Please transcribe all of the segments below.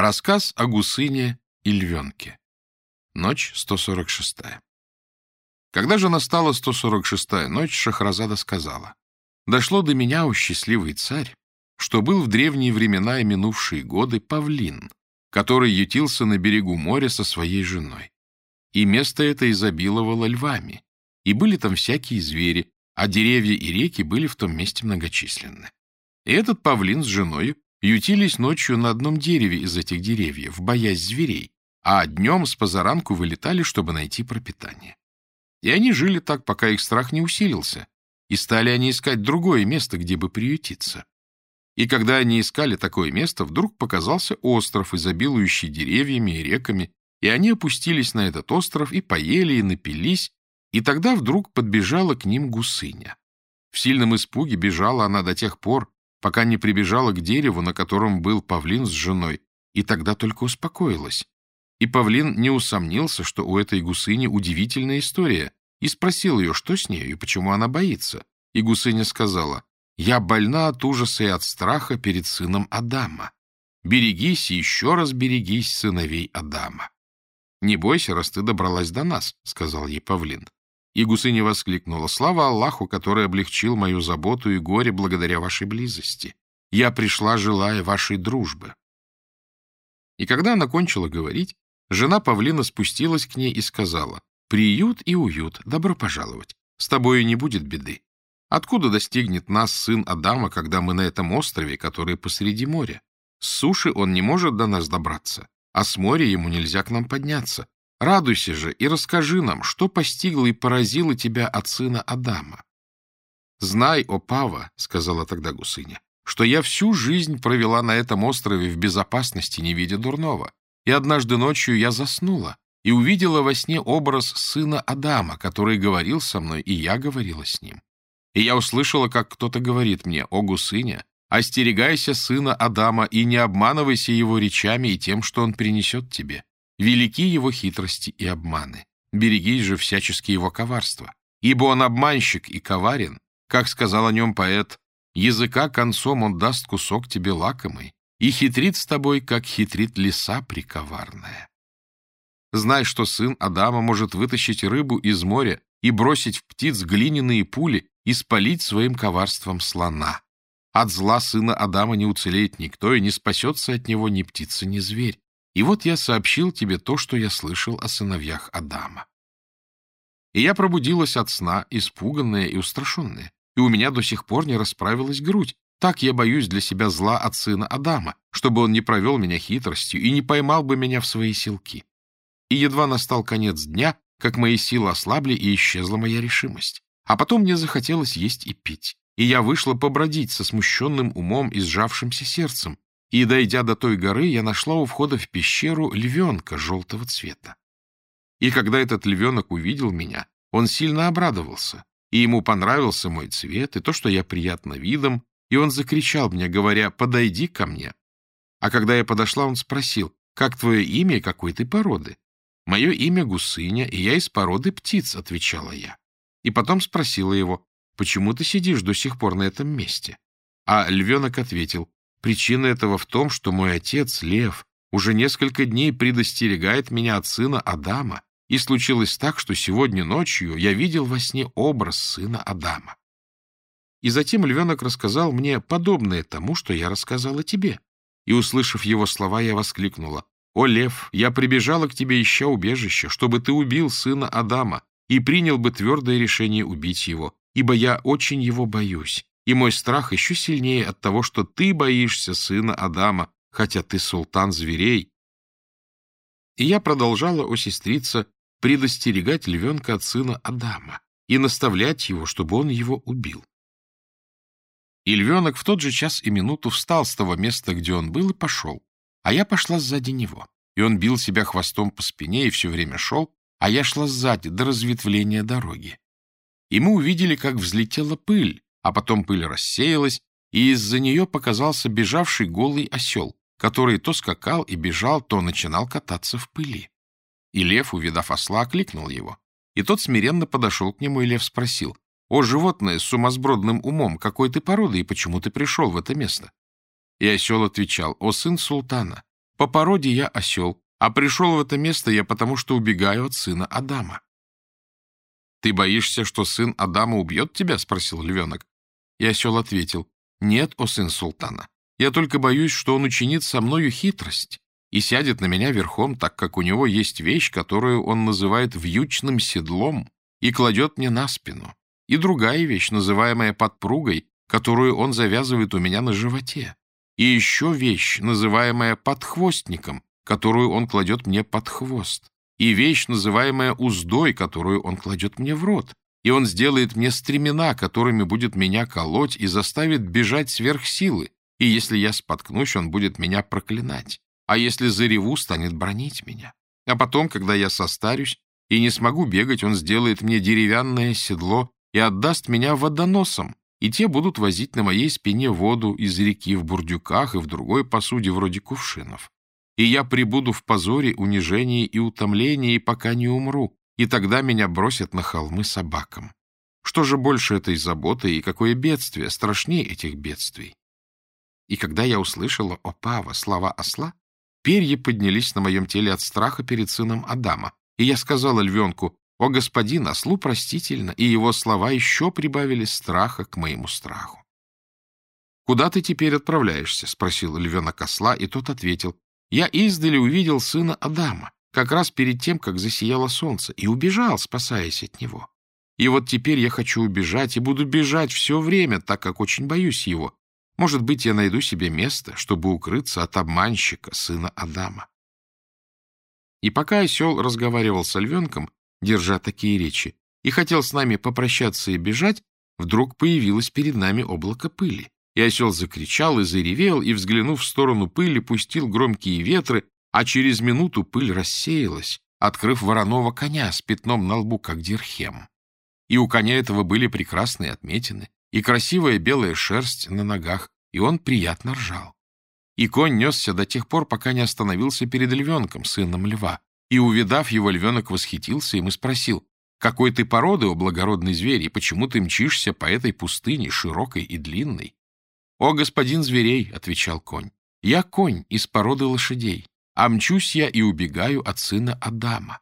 Рассказ о гусыне и львенке. Ночь 146. Когда же настала 146-я ночь, Шахразада сказала, «Дошло до меня, о счастливый царь, что был в древние времена и минувшие годы павлин, который ютился на берегу моря со своей женой. И место это изобиловало львами, и были там всякие звери, а деревья и реки были в том месте многочисленны. И этот павлин с женой ютились ночью на одном дереве из этих деревьев, боясь зверей, а днем с позаранку вылетали, чтобы найти пропитание. И они жили так, пока их страх не усилился, и стали они искать другое место, где бы приютиться. И когда они искали такое место, вдруг показался остров, изобилующий деревьями и реками, и они опустились на этот остров и поели, и напились, и тогда вдруг подбежала к ним гусыня. В сильном испуге бежала она до тех пор, пока не прибежала к дереву, на котором был павлин с женой, и тогда только успокоилась. И павлин не усомнился, что у этой гусыни удивительная история, и спросил ее, что с нею и почему она боится. И гусыня сказала, «Я больна от ужаса и от страха перед сыном Адама. Берегись и еще раз берегись сыновей Адама». «Не бойся, раз ты добралась до нас», — сказал ей павлин. И гусыня воскликнула, «Слава Аллаху, который облегчил мою заботу и горе благодаря вашей близости. Я пришла, желая вашей дружбы». И когда она кончила говорить, жена павлина спустилась к ней и сказала, «Приют и уют, добро пожаловать. С тобою не будет беды. Откуда достигнет нас сын Адама, когда мы на этом острове, который посреди моря? С суши он не может до нас добраться, а с моря ему нельзя к нам подняться. Радуйся же и расскажи нам, что постигло и поразило тебя от сына Адама. «Знай, о Пава, — сказала тогда гусыня, — что я всю жизнь провела на этом острове в безопасности, не видя дурного, и однажды ночью я заснула и увидела во сне образ сына Адама, который говорил со мной, и я говорила с ним. И я услышала, как кто-то говорит мне, о гусыня, остерегайся сына Адама и не обманывайся его речами и тем, что он принесет тебе. Велики его хитрости и обманы. Берегись же всячески его коварства. Ибо он обманщик и коварен, как сказал о нем поэт, языка концом он даст кусок тебе лакомый и хитрит с тобой, как хитрит лиса приковарная. Знай, что сын Адама может вытащить рыбу из моря и бросить в птиц глиняные пули и спалить своим коварством слона. От зла сына Адама не уцелеет никто, и не спасется от него ни птица, ни зверь. И вот я сообщил тебе то, что я слышал о сыновьях Адама. И я пробудилась от сна, испуганная и устрашенная, и у меня до сих пор не расправилась грудь. Так я боюсь для себя зла от сына Адама, чтобы он не провел меня хитростью и не поймал бы меня в свои силки. И едва настал конец дня, как мои силы ослабли и исчезла моя решимость. А потом мне захотелось есть и пить, и я вышла побродить со смущенным умом и сжавшимся сердцем, и, дойдя до той горы, я нашла у входа в пещеру львенка желтого цвета. И когда этот львенок увидел меня, он сильно обрадовался, и ему понравился мой цвет и то, что я приятно видом, и он закричал мне, говоря, «Подойди ко мне». А когда я подошла, он спросил, «Как твое имя и какой ты породы?» «Мое имя Гусыня, и я из породы птиц», — отвечала я. И потом спросила его, «Почему ты сидишь до сих пор на этом месте?» А львенок ответил, Причина этого в том, что мой отец, Лев, уже несколько дней предостерегает меня от сына Адама, и случилось так, что сегодня ночью я видел во сне образ сына Адама. И затем львенок рассказал мне подобное тому, что я рассказала тебе. И, услышав его слова, я воскликнула. «О, лев, я прибежала к тебе, ища убежище, чтобы ты убил сына Адама и принял бы твердое решение убить его, ибо я очень его боюсь, и мой страх еще сильнее от того, что ты боишься сына Адама, хотя ты султан зверей. И я продолжала, о сестрица, предостерегать львенка от сына Адама и наставлять его, чтобы он его убил. И львенок в тот же час и минуту встал с того места, где он был, и пошел, а я пошла сзади него. И он бил себя хвостом по спине и все время шел, а я шла сзади до разветвления дороги. И мы увидели, как взлетела пыль, а потом пыль рассеялась, и из-за нее показался бежавший голый осел, который то скакал и бежал, то начинал кататься в пыли. И лев, увидав осла, окликнул его. И тот смиренно подошел к нему, и лев спросил, «О, животное с сумасбродным умом, какой ты породы и почему ты пришел в это место?» И осел отвечал, «О, сын султана, По породе я осел, а пришел в это место я потому, что убегаю от сына Адама. — Ты боишься, что сын Адама убьет тебя? — спросил львенок. И осел ответил, — Нет, о сын султана, я только боюсь, что он учинит со мною хитрость и сядет на меня верхом, так как у него есть вещь, которую он называет вьючным седлом, и кладет мне на спину, и другая вещь, называемая подпругой, которую он завязывает у меня на животе, и еще вещь, называемая подхвостником, которую он кладет мне под хвост, и вещь, называемая уздой, которую он кладет мне в рот, и он сделает мне стремена, которыми будет меня колоть и заставит бежать сверх силы, и если я споткнусь, он будет меня проклинать, а если зареву, станет бронить меня. А потом, когда я состарюсь и не смогу бегать, он сделает мне деревянное седло и отдаст меня водоносом, и те будут возить на моей спине воду из реки в бурдюках и в другой посуде вроде кувшинов. И я прибуду в позоре, унижении и утомлении, пока не умру, и тогда меня бросят на холмы собакам. Что же больше этой заботы и какое бедствие страшнее этих бедствий? И когда я услышала, о Пава, слова осла, перья поднялись на моем теле от страха перед сыном Адама, и я сказала львенку, о, господин, ослу простительно, и его слова еще прибавили страха к моему страху. «Куда ты теперь отправляешься?» — спросил львенок осла, и тот ответил. «Я издали увидел сына Адама, как раз перед тем, как засияло солнце, и убежал, спасаясь от него. И вот теперь я хочу убежать и буду бежать все время, так как очень боюсь его. Может быть, я найду себе место, чтобы укрыться от обманщика, сына Адама». И пока осел разговаривал с львенком, держа такие речи, и хотел с нами попрощаться и бежать, вдруг появилось перед нами облако пыли. И осел закричал и заревел, и, взглянув в сторону пыли, пустил громкие ветры, а через минуту пыль рассеялась, открыв вороного коня с пятном на лбу, как дирхем. И у коня этого были прекрасные отметины, и красивая белая шерсть на ногах, и он приятно ржал. И конь несся до тех пор, пока не остановился перед львенком, сыном льва, и, увидав его, львенок восхитился им и спросил, «Какой ты породы, о благородный зверь, и почему ты мчишься по этой пустыне, широкой и длинной?» «О, господин зверей!» — отвечал конь. «Я конь из породы лошадей, а мчусь я и убегаю от сына Адама».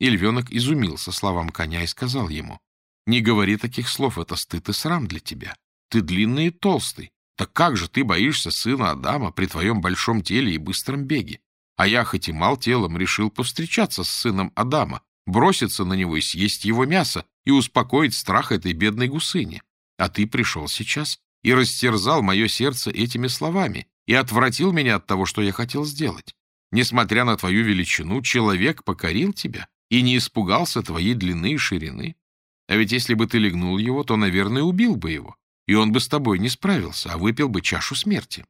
И львенок изумился словам коня и сказал ему, «Не говори таких слов, это стыд и срам для тебя. Ты длинный и толстый. Так как же ты боишься сына Адама при твоем большом теле и быстром беге? А я, хоть и мал телом, решил повстречаться с сыном Адама, броситься на него и съесть его мясо и успокоить страх этой бедной гусыни. А ты пришел сейчас и растерзал мое сердце этими словами и отвратил меня от того, что я хотел сделать. Несмотря на твою величину, человек покорил тебя и не испугался твоей длины и ширины. А ведь если бы ты легнул его, то, наверное, убил бы его, и он бы с тобой не справился, а выпил бы чашу смерти.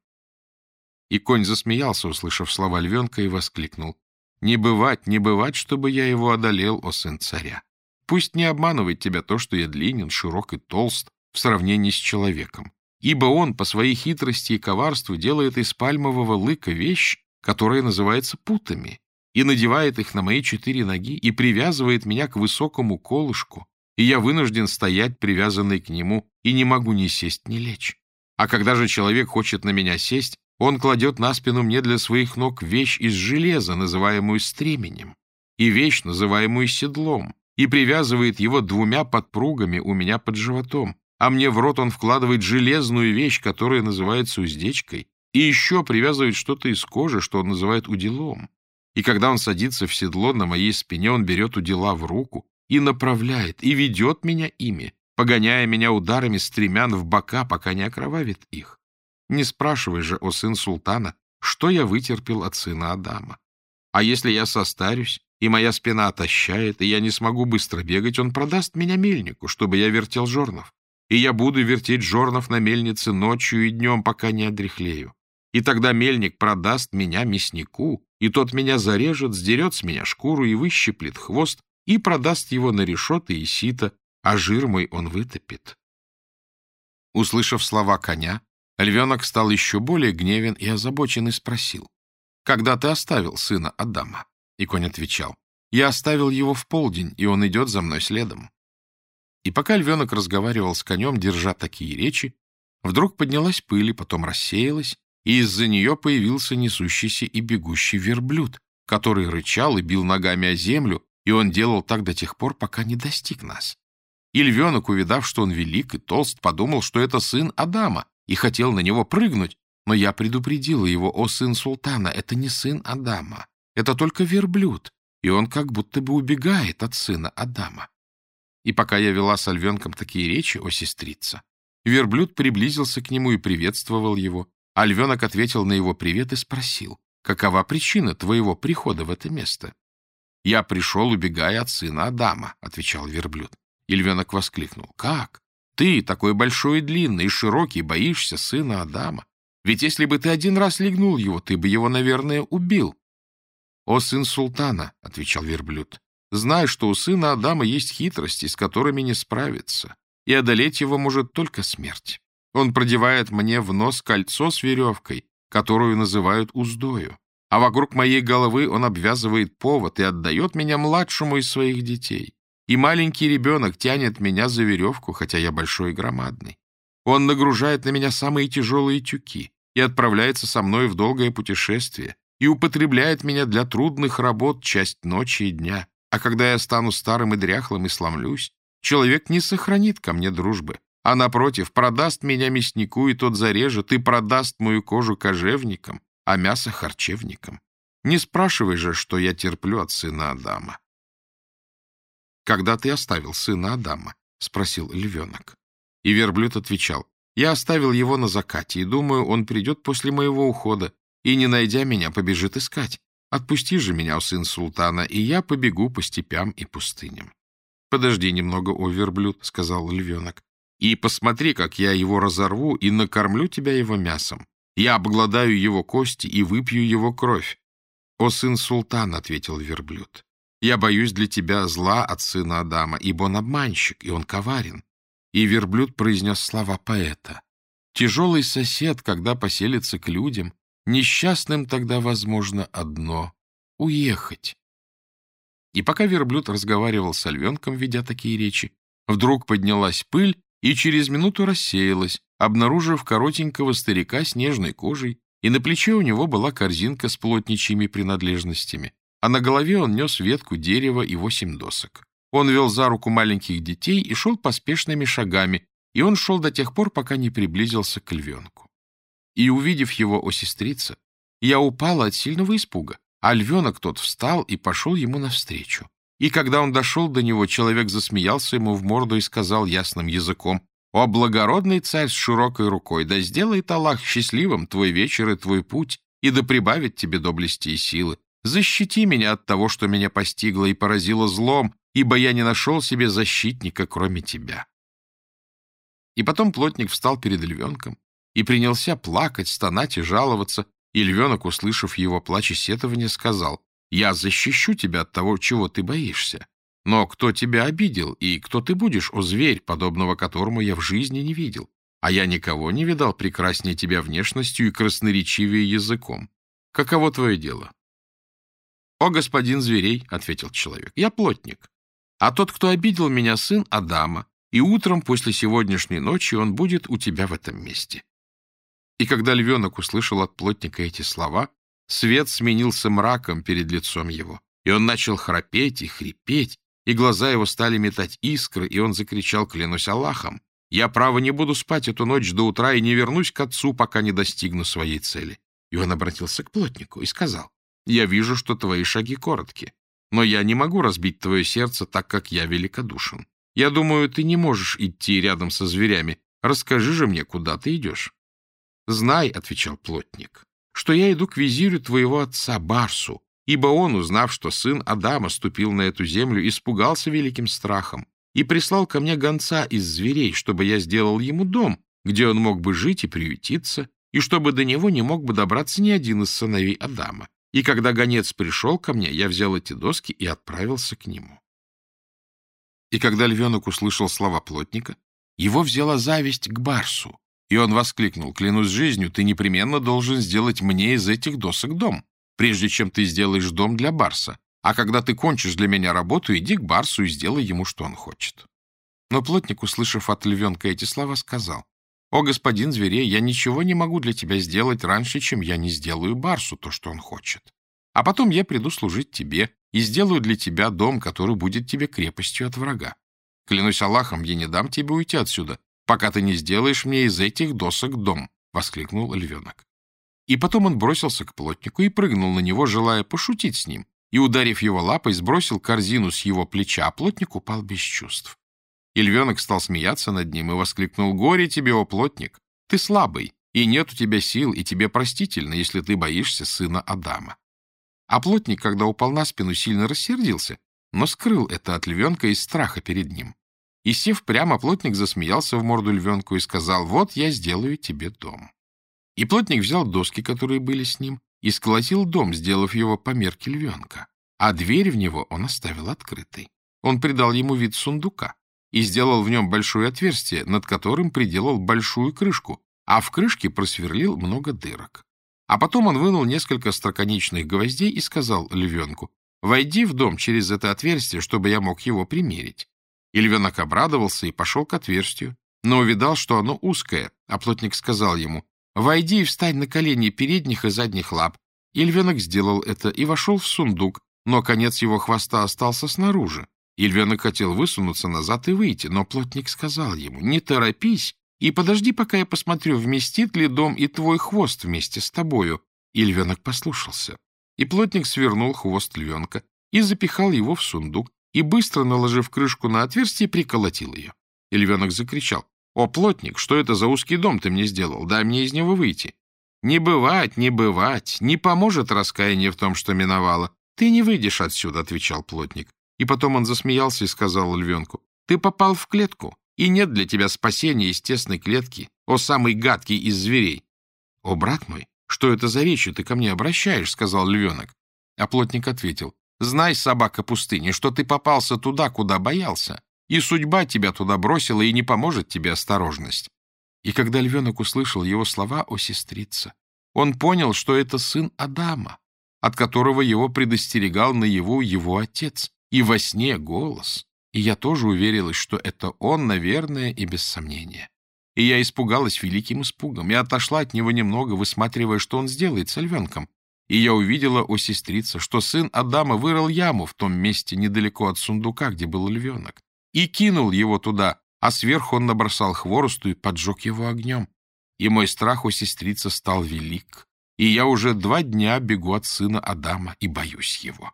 И конь засмеялся, услышав слова львенка, и воскликнул. «Не бывать, не бывать, чтобы я его одолел, о сын царя. Пусть не обманывает тебя то, что я длинен, широк и толст в сравнении с человеком. Ибо он по своей хитрости и коварству делает из пальмового лыка вещь, которая называется путами, и надевает их на мои четыре ноги, и привязывает меня к высокому колышку, и я вынужден стоять, привязанный к нему, и не могу ни сесть, ни лечь. А когда же человек хочет на меня сесть, он кладет на спину мне для своих ног вещь из железа, называемую стременем, и вещь, называемую седлом, и привязывает его двумя подпругами у меня под животом, а мне в рот он вкладывает железную вещь, которая называется уздечкой, и еще привязывает что-то из кожи, что он называет уделом. И когда он садится в седло на моей спине, он берет удила в руку и направляет, и ведет меня ими, погоняя меня ударами стремян в бока, пока не окровавит их. Не спрашивай же, о сын султана, что я вытерпел от сына Адама. А если я состарюсь, и моя спина отощает, и я не смогу быстро бегать, он продаст меня мельнику, чтобы я вертел жорнов. И я буду вертеть жорнов на мельнице ночью и днем, пока не одряхлею. И тогда мельник продаст меня мяснику, и тот меня зарежет, сдерет с меня шкуру и выщиплет хвост, и продаст его на решеты и сито, а жир мой он вытопит. Услышав слова коня, Львенок стал еще более гневен и озабочен и спросил, «Когда ты оставил сына Адама?» И конь отвечал, «Я оставил его в полдень, и он идет за мной следом». И пока львенок разговаривал с конем, держа такие речи, вдруг поднялась пыль и потом рассеялась, и из-за нее появился несущийся и бегущий верблюд, который рычал и бил ногами о землю, и он делал так до тех пор, пока не достиг нас. И львенок, увидав, что он велик и толст, подумал, что это сын Адама, и хотел на него прыгнуть, но я предупредила его, о сын султана, это не сын Адама, это только верблюд, и он как будто бы убегает от сына Адама. И пока я вела с львенком такие речи, о сестрица, верблюд приблизился к нему и приветствовал его, а львенок ответил на его привет и спросил, какова причина твоего прихода в это место? «Я пришел, убегая от сына Адама», — отвечал верблюд. И львенок воскликнул. «Как? Ты, такой большой и длинный, и широкий, боишься сына Адама? Ведь если бы ты один раз легнул его, ты бы его, наверное, убил». «О, сын султана», — отвечал верблюд, — «знай, что у сына Адама есть хитрости, с которыми не справиться, и одолеть его может только смерть. Он продевает мне в нос кольцо с веревкой, которую называют уздою а вокруг моей головы он обвязывает повод и отдает меня младшему из своих детей. И маленький ребенок тянет меня за веревку, хотя я большой и громадный. Он нагружает на меня самые тяжелые тюки и отправляется со мной в долгое путешествие и употребляет меня для трудных работ часть ночи и дня. А когда я стану старым и дряхлым и сломлюсь, человек не сохранит ко мне дружбы, а, напротив, продаст меня мяснику, и тот зарежет, и продаст мою кожу кожевникам, а мясо харчевникам. Не спрашивай же, что я терплю от сына Адама. «Когда ты оставил сына Адама?» — спросил львенок. И верблюд отвечал, «Я оставил его на закате, и думаю, он придет после моего ухода, и, не найдя меня, побежит искать. Отпусти же меня, сын султана, и я побегу по степям и пустыням». «Подожди немного, о верблюд», — сказал львенок, «и посмотри, как я его разорву и накормлю тебя его мясом. Я обгладаю его кости и выпью его кровь. — О, сын султан, — ответил верблюд, — я боюсь для тебя зла от сына Адама, ибо он обманщик, и он коварен. И верблюд произнес слова поэта. Тяжелый сосед, когда поселится к людям, несчастным тогда возможно одно — уехать. И пока верблюд разговаривал с львенком, ведя такие речи, вдруг поднялась пыль и через минуту рассеялась, обнаружив коротенького старика с нежной кожей, и на плече у него была корзинка с плотничьими принадлежностями, а на голове он нес ветку дерева и восемь досок. Он вел за руку маленьких детей и шел поспешными шагами, и он шел до тех пор, пока не приблизился к львенку. И, увидев его, о сестрица, я упала от сильного испуга, а львенок тот встал и пошел ему навстречу. И когда он дошел до него, человек засмеялся ему в морду и сказал ясным языком, «О, благородный царь с широкой рукой, да сделает Аллах счастливым твой вечер и твой путь, и да прибавит тебе доблести и силы. Защити меня от того, что меня постигло и поразило злом, ибо я не нашел себе защитника, кроме тебя». И потом плотник встал перед львенком и принялся плакать, стонать и жаловаться, и львенок, услышав его плач и сетование, сказал, я защищу тебя от того, чего ты боишься. Но кто тебя обидел, и кто ты будешь, о зверь, подобного которому я в жизни не видел? А я никого не видал прекраснее тебя внешностью и красноречивее языком. Каково твое дело? — О, господин зверей, — ответил человек, — я плотник. А тот, кто обидел меня, сын Адама, и утром после сегодняшней ночи он будет у тебя в этом месте. И когда львенок услышал от плотника эти слова, Свет сменился мраком перед лицом его, и он начал храпеть и хрипеть, и глаза его стали метать искры, и он закричал, клянусь Аллахом, «Я, право, не буду спать эту ночь до утра и не вернусь к отцу, пока не достигну своей цели». И он обратился к плотнику и сказал, «Я вижу, что твои шаги короткие, но я не могу разбить твое сердце, так как я великодушен. Я думаю, ты не можешь идти рядом со зверями. Расскажи же мне, куда ты идешь». «Знай», — отвечал плотник, что я иду к визирю твоего отца Барсу, ибо он, узнав, что сын Адама ступил на эту землю, испугался великим страхом и прислал ко мне гонца из зверей, чтобы я сделал ему дом, где он мог бы жить и приютиться, и чтобы до него не мог бы добраться ни один из сыновей Адама. И когда гонец пришел ко мне, я взял эти доски и отправился к нему. И когда львенок услышал слова плотника, его взяла зависть к Барсу, и он воскликнул, «Клянусь жизнью, ты непременно должен сделать мне из этих досок дом, прежде чем ты сделаешь дом для Барса. А когда ты кончишь для меня работу, иди к Барсу и сделай ему, что он хочет». Но плотник, услышав от львенка эти слова, сказал, «О, господин зверей, я ничего не могу для тебя сделать раньше, чем я не сделаю Барсу то, что он хочет. А потом я приду служить тебе и сделаю для тебя дом, который будет тебе крепостью от врага. Клянусь Аллахом, я не дам тебе уйти отсюда, пока ты не сделаешь мне из этих досок дом», — воскликнул львенок. И потом он бросился к плотнику и прыгнул на него, желая пошутить с ним, и, ударив его лапой, сбросил корзину с его плеча, а плотник упал без чувств. И львенок стал смеяться над ним и воскликнул, «Горе тебе, о плотник! Ты слабый, и нет у тебя сил, и тебе простительно, если ты боишься сына Адама». А плотник, когда упал на спину, сильно рассердился, но скрыл это от львенка из страха перед ним. И, сев прямо, плотник засмеялся в морду львенку и сказал, «Вот я сделаю тебе дом». И плотник взял доски, которые были с ним, и сколотил дом, сделав его по мерке львенка. А дверь в него он оставил открытой. Он придал ему вид сундука и сделал в нем большое отверстие, над которым приделал большую крышку, а в крышке просверлил много дырок. А потом он вынул несколько строконечных гвоздей и сказал львенку, «Войди в дом через это отверстие, чтобы я мог его примерить». И львенок обрадовался и пошел к отверстию, но увидал, что оно узкое, а плотник сказал ему, Войди и встань на колени передних и задних лап. И львенок сделал это и вошел в сундук, но конец его хвоста остался снаружи. И львенок хотел высунуться назад и выйти, но плотник сказал ему, «Не торопись и подожди, пока я посмотрю, вместит ли дом и твой хвост вместе с тобою». И львенок послушался. И плотник свернул хвост львенка и запихал его в сундук, и, быстро наложив крышку на отверстие, приколотил ее. И львенок закричал, «О, плотник, что это за узкий дом ты мне сделал? Дай мне из него выйти». «Не бывать, не бывать, не поможет раскаяние в том, что миновало. Ты не выйдешь отсюда», — отвечал плотник. И потом он засмеялся и сказал львенку, «Ты попал в клетку, и нет для тебя спасения из тесной клетки, о самый гадкий из зверей». «О, брат мой, что это за речи ты ко мне обращаешь?» — сказал львенок. А плотник ответил, «Знай, собака пустыни, что ты попался туда, куда боялся и судьба тебя туда бросила, и не поможет тебе осторожность. И когда львенок услышал его слова о сестрице, он понял, что это сын Адама, от которого его предостерегал наяву его отец, и во сне голос. И я тоже уверилась, что это он, наверное, и без сомнения. И я испугалась великим испугом и отошла от него немного, высматривая, что он сделает с львенком. И я увидела, о сестрица, что сын Адама вырыл яму в том месте недалеко от сундука, где был львенок и кинул его туда, а сверху он набросал хворосту и поджег его огнем. И мой страх у сестрицы стал велик, и я уже два дня бегу от сына Адама и боюсь его.